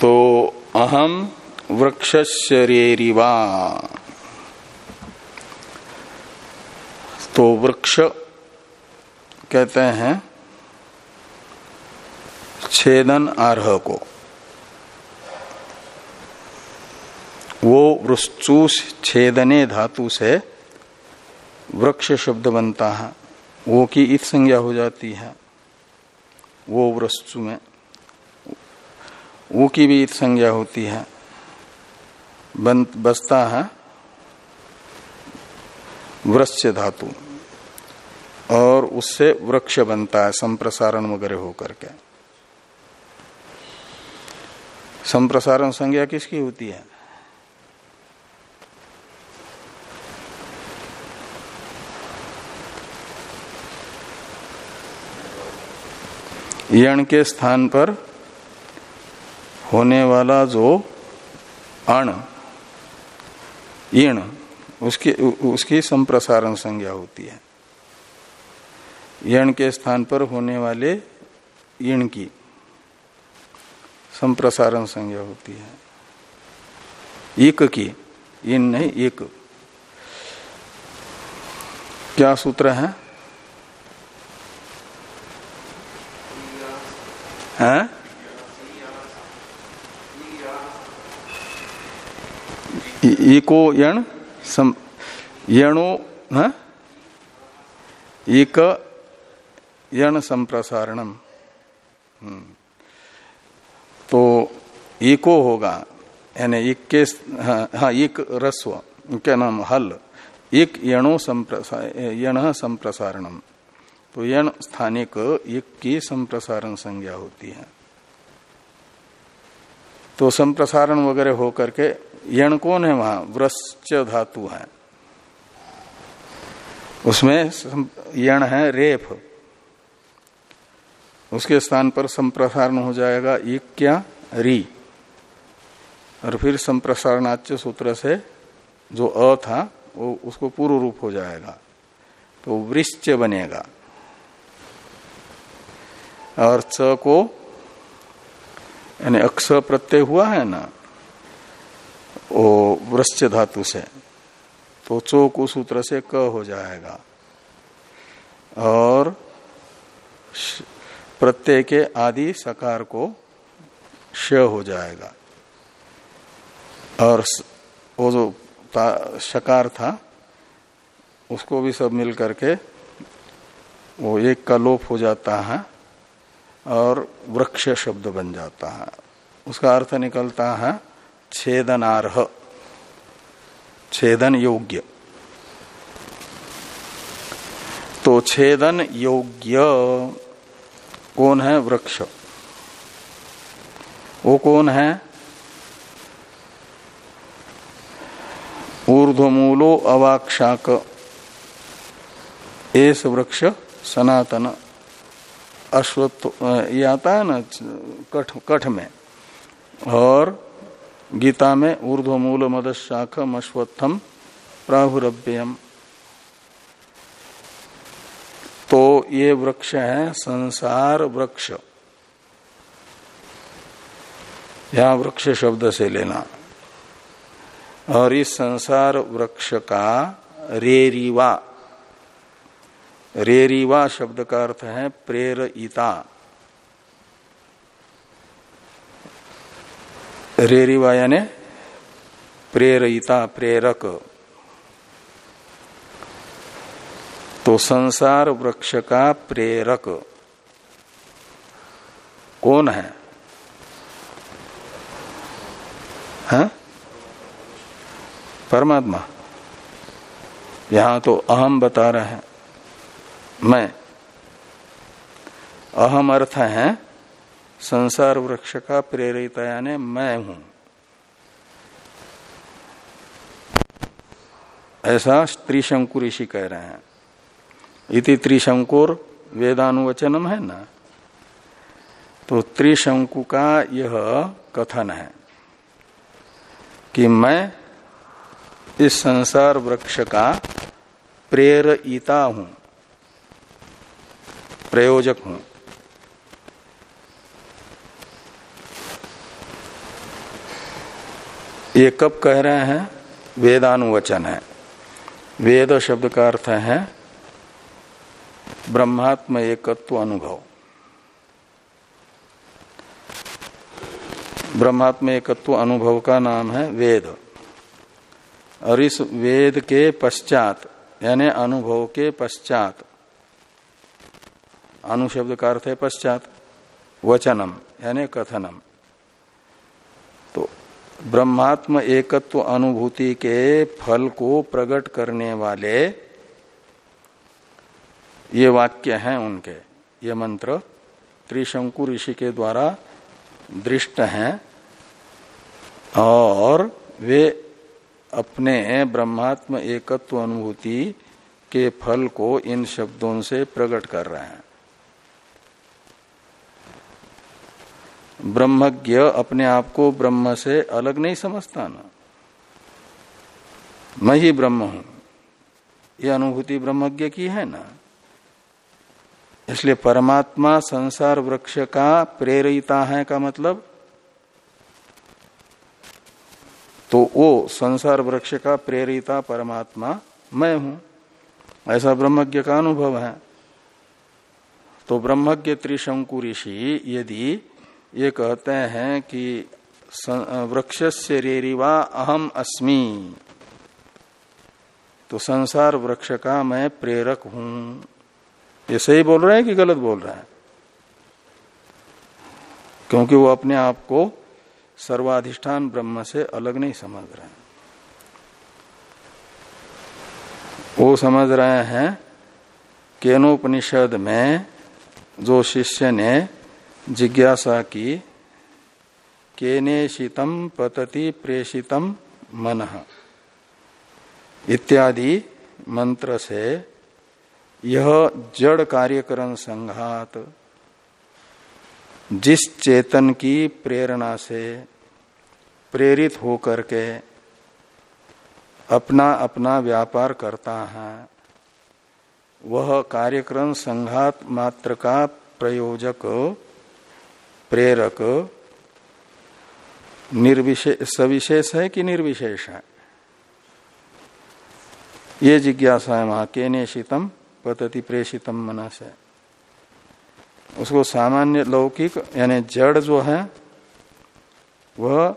तो अहम वृक्ष शरीरिवा तो वृक्ष कहते हैं छेदन आरह को। वो वृक्षु छेदने धातु से वृक्ष शब्द बनता है। वो की इत संज्ञा हो जाती है। वो वृक्षु में, वो की भी इत संज्ञा होती है। बसता है, वृक्ष धातु, और उससे वृक्ष बनता है, संप्रसारण वगैरह होकर के। संप्रसारण संज्ञा किसकी होती है? यण के स्थान पर होने वाला जो अण ईण, उसकी उसकी संप्रसारण संज्ञा होती है। यण के स्थान पर होने वाले ईण की संप्रसारण संज्ञा होती है। एक की इन नहीं, एक। क्या सूत्र है? हैं? इको यण सम यणो हाँ? एक यण संप्रसारणम हम्म। तो एको होगा यानी एक के हाँ, हाँ एक रस्व क्या नाम हल एक यणो संप्रसार यण संप्रसारणम तो यण स्थानिक एक की संप्रसारण संज्ञा होती है तो संप्रसारण वगैरह होकर के यण कौन है वहाँ वृश्च धातु है। उसमें यण है, रेफ। उसके स्थान पर संप्रसारण हो जाएगा एक क्या री। और फिर संप्रसारणाच्य सूत्र से जो अ था, वो उसको पूर्व रूप हो जाएगा। तो वृश्च बनेगा। और च को, यानी अक्ष प्रत्यय हुआ है ना वो वृश्च धातु से तो चोक सूत्र से क हो जाएगा। और प्रत्यय के आदि सकार को श हो जाएगा। और वो जो शकार था, उसको भी सब मिल करके वो एक का लोप हो जाता है और वृक्ष शब्द बन जाता है। उसका अर्थ निकलता है छेदनारह। छेदन योग्य। तो छेदन योग्य कौन है? वृक्ष। वो कौन है? ऊर्धमूलो अवाक्षाक एस वृक्ष, सनातन। अश्वत्व ये आता है ना, कठ कठ में। और गीता में ऊर्ध्व मूल मद मदशाखम अश्वत्थम प्राहुरभ्यम तो ये वृक्ष है, संसार वृक्ष। यहाँ वृक्ष शब्द से लेना। और इस संसार वृक्ष का रेरीवा। रेरीवा शब्द का अर्थ है प्रेरिता। रेरीवा यानी प्रेरिता, प्रेरक तो संसार वृक्ष का प्रेरक। कौन है? हा? परमात्मा। यहाँ तो अहम बता रहे हैं। मैं। अहम अर्थ है संसार वृक्ष का प्रेरित यानी मैं हूँ। ऐसा त्रिशंकु ऋषि कह रहे हैं। इति त्रिशंकुर वेदानुवचनम है ना? तो त्रिशंकु का यह कथन है कि मैं इस संसार वृक्ष का प्रेरिता हूँ, प्रयोजक हूँ। ये कब कह रहे हैं? वेदानुवचन है। वेद शब्द का अर्थ है, ब्रह्मात्म एकत्व अनुभव। ब्रह्मात्म एकत्व अनुभव का नाम है वेद। और इस वेद के पश्चात, यानी अनुभव के पश्चात अनुशब्द का अर्थ है पश्चात, वचनम, यानी कथनम। ब्रह्मात्म एकत्व अनुभूति के फल को प्रकट करने वाले ये वाक्य हैं उनके। ये मंत्र त्रिशंकु ऋषि के द्वारा दृष्ट हैं और वे अपने ब्रह्मात्म एकत्व अनुभूति के फल को इन शब्दों से प्रकट कर रहे हैं। ब्रह्मज्ञ अपने आप को ब्रह्म से अलग नहीं समझता ना। मैं ही ब्रह्म हूँ। यह अनुभूति ब्रह्मज्ञ की है ना। इसलिए परमात्मा संसार वृक्ष का प्रेरिता है का मतलब? तो वो संसार वृक्ष का प्रेरिता परमात्मा मैं हूँ। ऐसा ब्रह्मज्ञ का अनुभव है। तो ब्रह्मज्ञ त्रिशंकु ऋषि यदि ये कहते हैं कि वृक्ष से रेरिवा अहम अस्मि। तो संसार वृक्ष का मैं प्रेरक हूँ। ये सही बोल रहे हैं कि गलत बोल रहे हैं? क्योंकि वो अपने आप को सर्वाधिष्ठान ब्रह्म से अलग नहीं समझ रहे हैं। वो समझ रहे हैं केनोपनिषद में जो शिष्य ने जिज्ञासा की केने शीतम पतति प्रेषितम मन। इत्यादि मंत्र से यह जड़ कार्यकरण संघात, जिस चेतन की प्रेरणा से प्रेरित होकर के अपना अपना व्यापार करता है, वह कार्यक्रम संघात मात्र का प्रयोजक प्रेरक निर्विशेष सविशेष है कि निर्विशेष है? ये जिज्ञासा है वहाँ केने शीतम पतति प्रेषितम मना से उसको सामान्य लौकिक यानी जड़ जो है, वह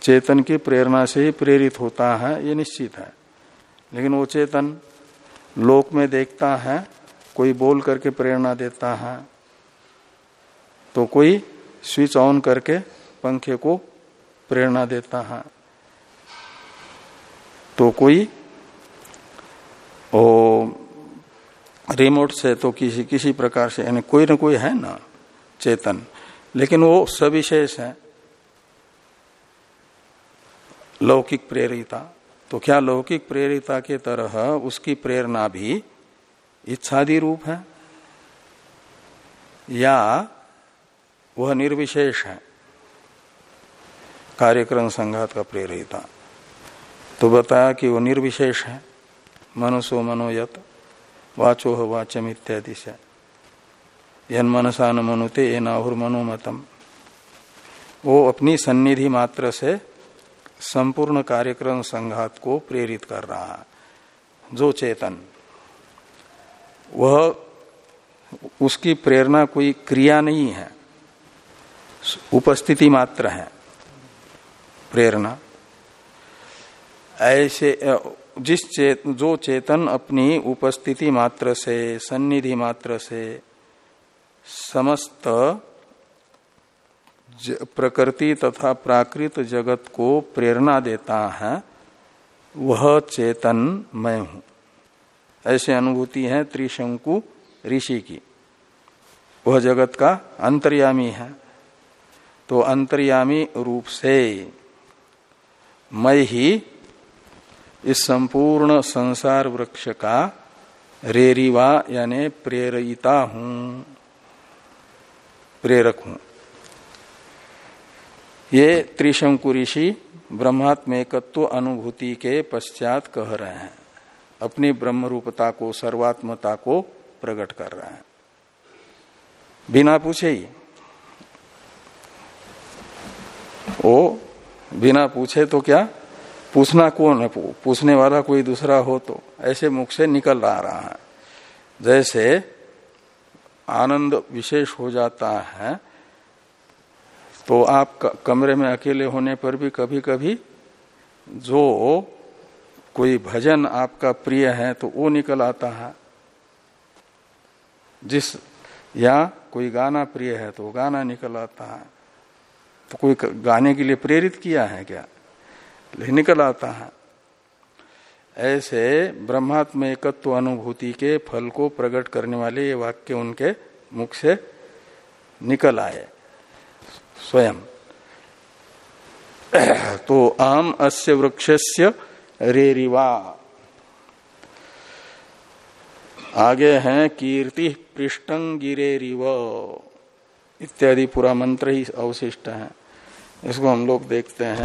चेतन की प्रेरणा से ही प्रेरित होता है, ये निश्चित है। लेकिन वो चेतन लोक में देखता है, कोई बोल करके प्रेरणा देता है तो कोई स्विच ऑन करके पंखे को प्रेरणा देता है। तो कोई, ओ रिमोट से तो किसी किसी प्रकार से, यानी कोई ना कोई है ना, चेतन। लेकिन वो सविशेष है। लौकिक प्रेरिता। तो क्या लौकिक प्रेरिता के तरह उसकी प्रेरणा भी इच्छादि रूप है? या वह निर्विशेष है। कार्यक्रम संघात का प्रेरिता तो बताया कि वो निर्विशेष है। मनुष्य मनोयत वाचो वाचम इत्यादि से। यन मनसा न मनुते, ये नाहुर मनोमतम। वो अपनी सन्निधि मात्र से संपूर्ण कार्यक्रम संघात को प्रेरित कर रहा है। जो चेतन। वह उसकी प्रेरणा कोई क्रिया नहीं है। उपस्थिति मात्र है। प्रेरणा। ऐसे जिस चेत, जो चेतन अपनी उपस्थिति मात्र से, सन्निधि मात्र से, समस्त प्रकृति तथा प्राकृत जगत को प्रेरणा देता है, वह चेतन मैं हूँ। ऐसे अनुभूति है त्रिशंकु ऋषि की। वह जगत का अंतर्यामी है। तो अंतर्यामी रूप से मैं ही इस संपूर्ण संसार वृक्ष का रेरीवा यानी प्रेरिता हूँ। प्रेरक हूँ। ये त्रिशंकु ऋषि ब्रह्मात्मेकत्व अनुभूति के पश्चात कह रहे हैं। अपनी ब्रह्म रूपता को, सर्वात्मता को प्रकट कर रहे हैं। बिना पूछे ही ओ बिना पूछे तो क्या? पूछना कौन है? पूछने वाला कोई दूसरा हो तो। ऐसे मुख से निकल आ रहा है। जैसे आनंद विशेष हो जाता है तो आप कमरे में अकेले होने पर भी कभी कभी जो कोई भजन आपका प्रिय है तो वो निकल आता है। जिस, या कोई गाना प्रिय है तो गाना निकल आता है। कोई गाने के लिए प्रेरित किया है क्या? निकल आता है। ऐसे ब्रह्मात्म एकत्व अनुभूति के फल को प्रकट करने वाले ये वाक्य उनके मुख से निकल आए। स्वयं। तो आम अस्य वृक्षस्य रेरिवा। आगे हैं, कीर्ति पृष्ठं गिरेरिव। इत्यादि पूरा मंत्र ही अवशिष्ट है। इसको हम लोग देखते हैं।